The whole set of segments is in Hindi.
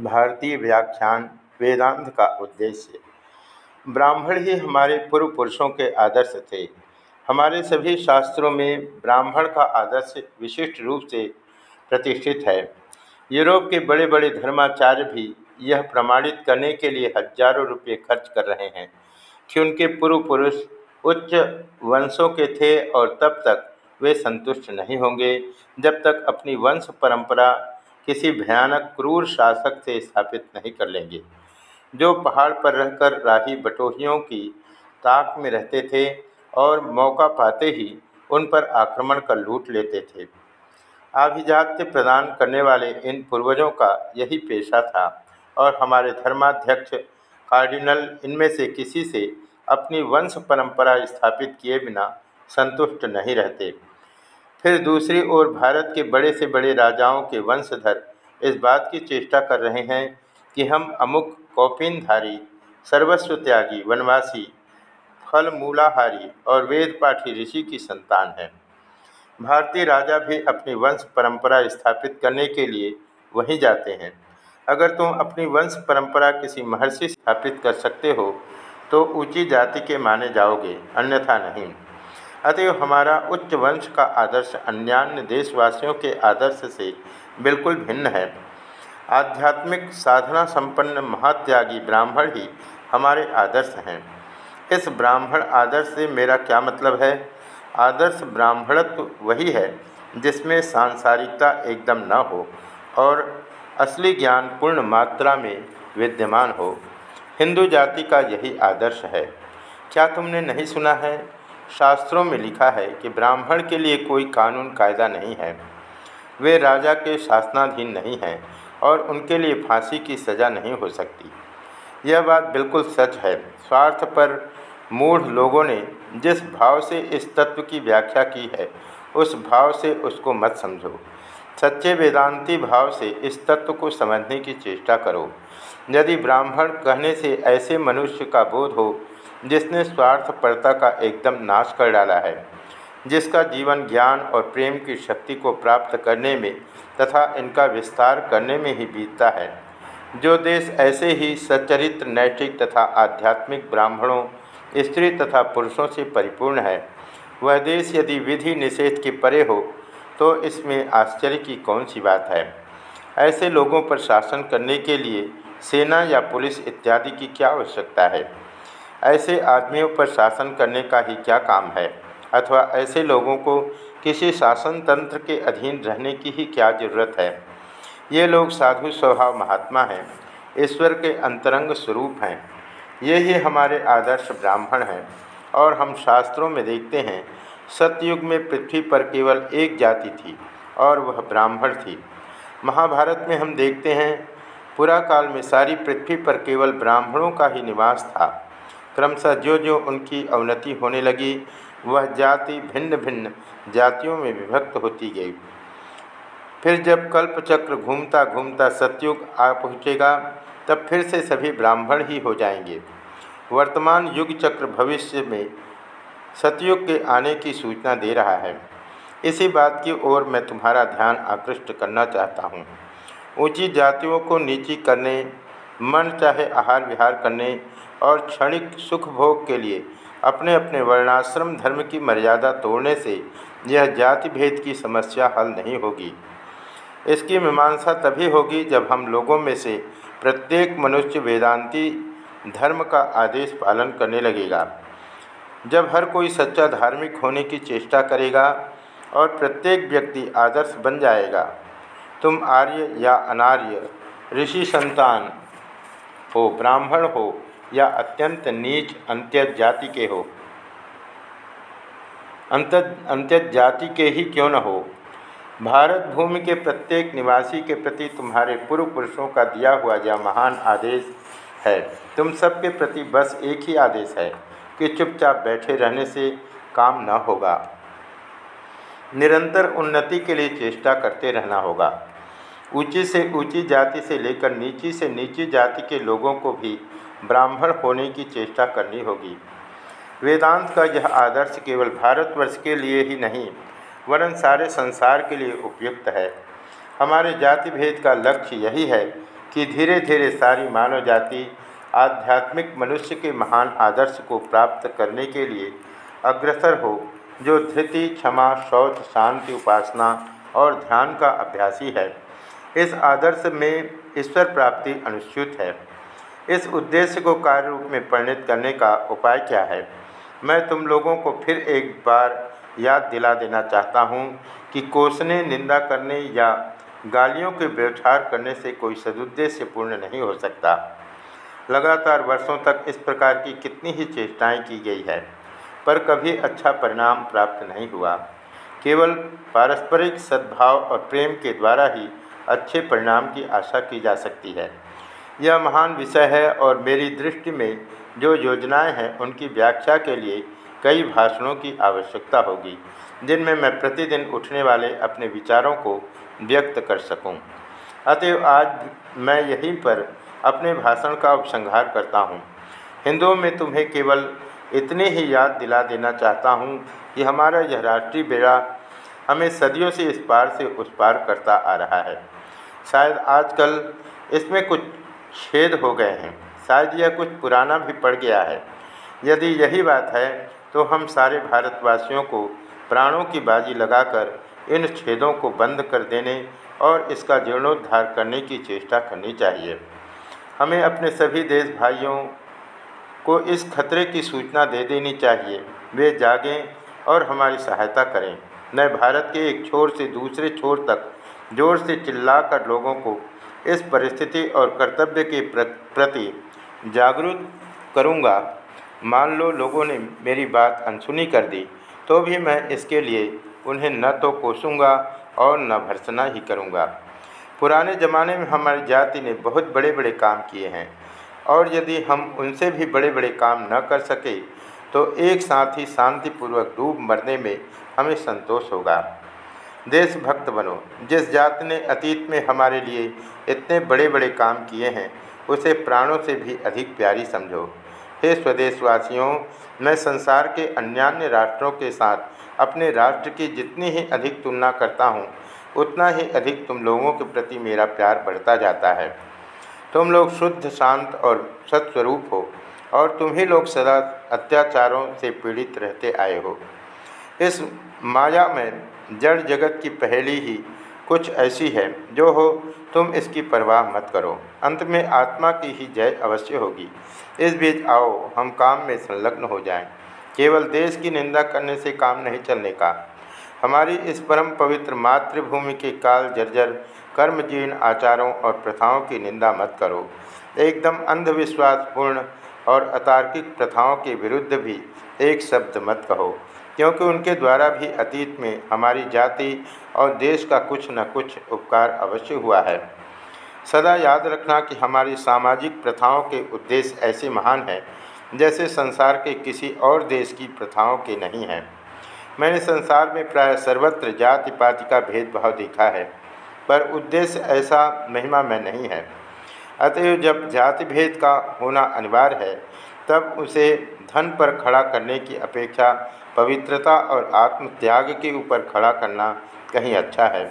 भारतीय व्याख्यान वेदांत का उद्देश्य। ब्राह्मण ही हमारे पूर्व पुरुषों के आदर्श थे। हमारे सभी शास्त्रों में ब्राह्मण का आदर्श विशिष्ट रूप से प्रतिष्ठित है। यूरोप के बड़े बड़े धर्माचार्य भी यह प्रमाणित करने के लिए हज़ारों रुपये खर्च कर रहे हैं कि उनके पूर्व पुरुष उच्च वंशों के थे और तब तक वे संतुष्ट नहीं होंगे, जब तक अपनी वंश परंपरा किसी भयानक, क्रूर शासक से स्थापित नहीं कर लेंगे। जो पहाड़ पर रहकर राही बटोहियों की ताक में रहते थे और मौका पाते ही उन पर आक्रमण कर लूट लेते थे। आभिजात्य प्रदान करने वाले इन पूर्वजों का यही पेशा था और हमारे धर्माध्यक्ष, कार्डिनल, इनमें से किसी से अपनी वंश परंपरा स्थापित किए बिना संतुष्ट नहीं रहते। फिर दूसरी ओर भारत के बड़े से बड़े राजाओं के वंशधर इस बात की चेष्टा कर रहे हैं कि हम अमुक कौपिनधारी, सर्वस्व त्यागी, वनवासी फल मूलाहारी और वेद पाठी ऋषि की संतान है। भारतीय राजा भी अपनी वंश परंपरा स्थापित करने के लिए वहीं जाते हैं। अगर तुम अपनी वंश परंपरा किसी महर्षि स्थापित कर सकते हो तो ऊँची जाति के माने जाओगे, अन्यथा नहीं। अतएव हमारा उच्च वंश का आदर्श अन्यान्य देशवासियों के आदर्श से बिल्कुल भिन्न है। आध्यात्मिक साधना संपन्न महात्यागी ब्राह्मण ही हमारे आदर्श हैं। इस ब्राह्मण आदर्श से मेरा क्या मतलब है? आदर्श ब्राह्मणत्व वही है जिसमें सांसारिकता एकदम न हो और असली ज्ञान पूर्ण मात्रा में विद्यमान हो। हिंदू जाति का यही आदर्श है। क्या तुमने नहीं सुना है? शास्त्रों में लिखा है कि ब्राह्मण के लिए कोई कानून कायदा नहीं है। वे राजा के शासनाधीन नहीं हैं और उनके लिए फांसी की सज़ा नहीं हो सकती। यह बात बिल्कुल सच है। स्वार्थ पर मूढ़ लोगों ने जिस भाव से इस तत्व की व्याख्या की है, उस भाव से उसको मत समझो। सच्चे वेदांती भाव से इस तत्व को समझने की चेष्टा करो। यदि ब्राह्मण कहने से ऐसे मनुष्य का बोध हो जिसने स्वार्थपरता का एकदम नाश कर डाला है, जिसका जीवन ज्ञान और प्रेम की शक्ति को प्राप्त करने में तथा इनका विस्तार करने में ही बीतता है। जो देश ऐसे ही सच्चरित्र, नैतिक तथा आध्यात्मिक ब्राह्मणों, स्त्री तथा पुरुषों से परिपूर्ण है, वह देश यदि विधि निषेध के परे हो तो इसमें आश्चर्य की कौन सी बात है? ऐसे लोगों पर शासन करने के लिए सेना या पुलिस इत्यादि की क्या आवश्यकता है? ऐसे आदमियों पर शासन करने का ही क्या काम है? अथवा ऐसे लोगों को किसी शासन तंत्र के अधीन रहने की ही क्या ज़रूरत है? ये लोग साधु स्वभाव महात्मा हैं, ईश्वर के अंतरंग स्वरूप हैं। ये ही हमारे आदर्श ब्राह्मण हैं और हम शास्त्रों में देखते हैं, सतयुग में पृथ्वी पर केवल एक जाति थी और वह ब्राह्मण थी। महाभारत में हम देखते हैं पुरा काल में सारी पृथ्वी पर केवल ब्राह्मणों का ही निवास था। क्रमशः जो जो उनकी अवनति होने लगी, वह जाति भिन्न भिन्न जातियों में विभक्त होती गई। फिर जब कल्पचक्र घूमता घूमता सतयुग आ पहुँचेगा, तब फिर से सभी ब्राह्मण ही हो जाएँगे। वर्तमान युग चक्र भविष्य में सतयुग के आने की सूचना दे रहा है। इसी बात की ओर मैं तुम्हारा ध्यान आकृष्ट करना चाहता हूँ। ऊँची जातियों को नीची करने, मन चाहे आहार विहार करने और क्षणिक सुख भोग के लिए अपने अपने वर्णाश्रम धर्म की मर्यादा तोड़ने से यह जाति भेद की समस्या हल नहीं होगी। इसकी मीमांसा तभी होगी जब हम लोगों में से प्रत्येक मनुष्य वेदांती धर्म का आदेश पालन करने लगेगा। जब हर कोई सच्चा धार्मिक होने की चेष्टा करेगा और प्रत्येक व्यक्ति आदर्श बन जाएगा, तुम आर्य या अनार्य, ऋषि संतान हो, ब्राह्मण हो या अत्यंत नीच अंत्य जाति के हो। अंत अंत्य जाति के ही क्यों न हो? भारत भूमि के प्रत्येक निवासी के प्रति तुम्हारे पूर्व पुरुषों का दिया हुआ यह महान आदेश है। तुम सबके प्रति बस एक ही आदेश है कि चुपचाप बैठे रहने से काम न होगा। निरंतर उन्नति के लिए चेष्टा करते रहना होगा। ऊँची से ऊँची जाति से लेकर नीची से नीची जाति के लोगों को भी ब्राह्मण होने की चेष्टा करनी होगी। वेदांत का यह आदर्श केवल भारतवर्ष के लिए ही नहीं, वरन सारे संसार के लिए उपयुक्त है। हमारे जाति भेद का लक्ष्य यही है कि धीरे धीरे सारी मानव जाति आध्यात्मिक मनुष्य के महान आदर्श को प्राप्त करने के लिए अग्रसर हो, जो धृति, क्षमा, शौच, शांति, उपासना और ध्यान का अभ्यासी है। इस आदर्श में ईश्वर प्राप्ति अनुच्युत है। इस उद्देश्य को कार्य रूप में परिणित करने का उपाय क्या है? मैं तुम लोगों को फिर एक बार याद दिला देना चाहता हूँ कि कोसने निंदा करने या गालियों के व्यवहार करने से कोई सदुद्देश्य पूर्ण नहीं हो सकता। लगातार वर्षों तक इस प्रकार की कितनी ही चेष्टाएँ की गई है, पर कभी अच्छा परिणाम प्राप्त नहीं हुआ। केवल पारस्परिक सद्भाव और प्रेम के द्वारा ही अच्छे परिणाम की आशा की जा सकती है। यह महान विषय है और मेरी दृष्टि में जो योजनाएँ हैं, उनकी व्याख्या के लिए कई भाषणों की आवश्यकता होगी, जिनमें मैं प्रतिदिन उठने वाले अपने विचारों को व्यक्त कर सकूँ। अतएव आज मैं यहीं पर अपने भाषण का उपसंहार करता हूँ। हिंदुओं में तुम्हें केवल इतने ही याद दिला देना चाहता हूँ कि हमारा यह राष्ट्रीय बेड़ा हमें सदियों से इस पार से उस पार करता आ रहा है शायद आजकल इसमें कुछ छेद हो गए हैं। शायद यह कुछ पुराना भी पड़ गया है। यदि यही बात है तो हम सारे भारतवासियों को प्राणों की बाजी लगाकर इन छेदों को बंद कर देने और इसका जीर्णोद्धार करने की चेष्टा करनी चाहिए। हमें अपने सभी देश भाइयों को इस खतरे की सूचना दे देनी चाहिए। वे जागें और हमारी सहायता करें। मैं भारत के एक छोर से दूसरे छोर तक ज़ोर से चिल्लाकर लोगों को इस परिस्थिति और कर्तव्य के प्रति जागरूक करूँगा। मान लो लोगों ने मेरी बात अनसुनी कर दी तो भी मैं इसके लिए उन्हें न तो कोसूँगा और न भर्सना ही करूँगा। पुराने ज़माने में हमारी जाति ने बहुत बड़े बड़े काम किए हैं, और यदि हम उनसे भी बड़े बड़े काम न कर सके तो एक साथ ही शांतिपूर्वक डूब मरने में हमें संतोष होगा। देशभक्त बनो। जिस जाति ने अतीत में हमारे लिए इतने बड़े बड़े काम किए हैं, उसे प्राणों से भी अधिक प्यारी समझो। हे स्वदेशवासियों, मैं संसार के अन्यान्य राष्ट्रों के साथ अपने राष्ट्र की जितनी ही अधिक तुलना करता हूँ, उतना ही अधिक तुम लोगों के प्रति मेरा प्यार बढ़ता जाता है। तुम लोग शुद्ध, शांत और सत्स्वरूप हो और तुम ही लोग सदा अत्याचारों से पीड़ित रहते आए हो। इस माया में जड़ जगत की पहली ही कुछ ऐसी है, जो हो, तुम इसकी परवाह मत करो। अंत में आत्मा की ही जय अवश्य होगी। इस बीच आओ, हम काम में संलग्न हो जाएँ। केवल देश की निंदा करने से काम नहीं चलने का। हमारी इस परम पवित्र मातृभूमि के काल जर्जर कर्मजीन आचारों और प्रथाओं की निंदा मत करो। एकदम अंधविश्वासपूर्ण और अतार्किक प्रथाओं के विरुद्ध भी एक शब्द मत कहो। क्योंकि उनके द्वारा भी अतीत में हमारी जाति और देश का कुछ न कुछ उपकार अवश्य हुआ है। सदा याद रखना कि हमारी सामाजिक प्रथाओं के उद्देश्य ऐसे महान हैं, जैसे संसार के किसी और देश की प्रथाओं के नहीं हैं। मैंने संसार में प्राय सर्वत्र जाति पाति का भेदभाव देखा है, पर उद्देश्य ऐसा महिमा में नहीं है। अतएव जब जाति भेद का होना अनिवार्य है तब उसे धन पर खड़ा करने की अपेक्षा पवित्रता और आत्मत्याग के ऊपर खड़ा करना कहीं अच्छा है।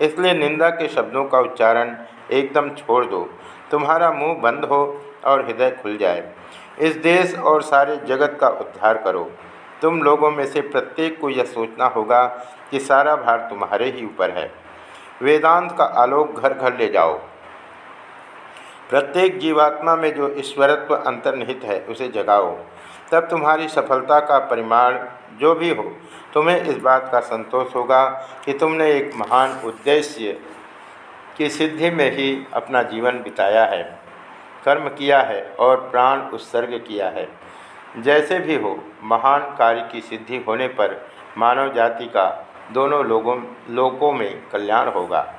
इसलिए निंदा के शब्दों का उच्चारण एकदम छोड़ दो। तुम्हारा मुँह बंद हो और हृदय खुल जाए। इस देश और सारे जगत का उद्धार करो। तुम लोगों में से प्रत्येक को यह सोचना होगा कि सारा भार तुम्हारे ही ऊपर है। वेदांत का आलोक घर घर ले जाओ। प्रत्येक जीवात्मा में जो ईश्वरत्व अंतर्निहित है, उसे जगाओ। तब तुम्हारी सफलता का परिमाण जो भी हो, तुम्हें इस बात का संतोष होगा कि तुमने एक महान उद्देश्य की सिद्धि में ही अपना जीवन बिताया है। कर्म किया है और प्राण उत्सर्ग किया है। जैसे भी हो, महान कार्य की सिद्धि होने पर मानव जाति का दोनों लोगों लोगों में कल्याण होगा।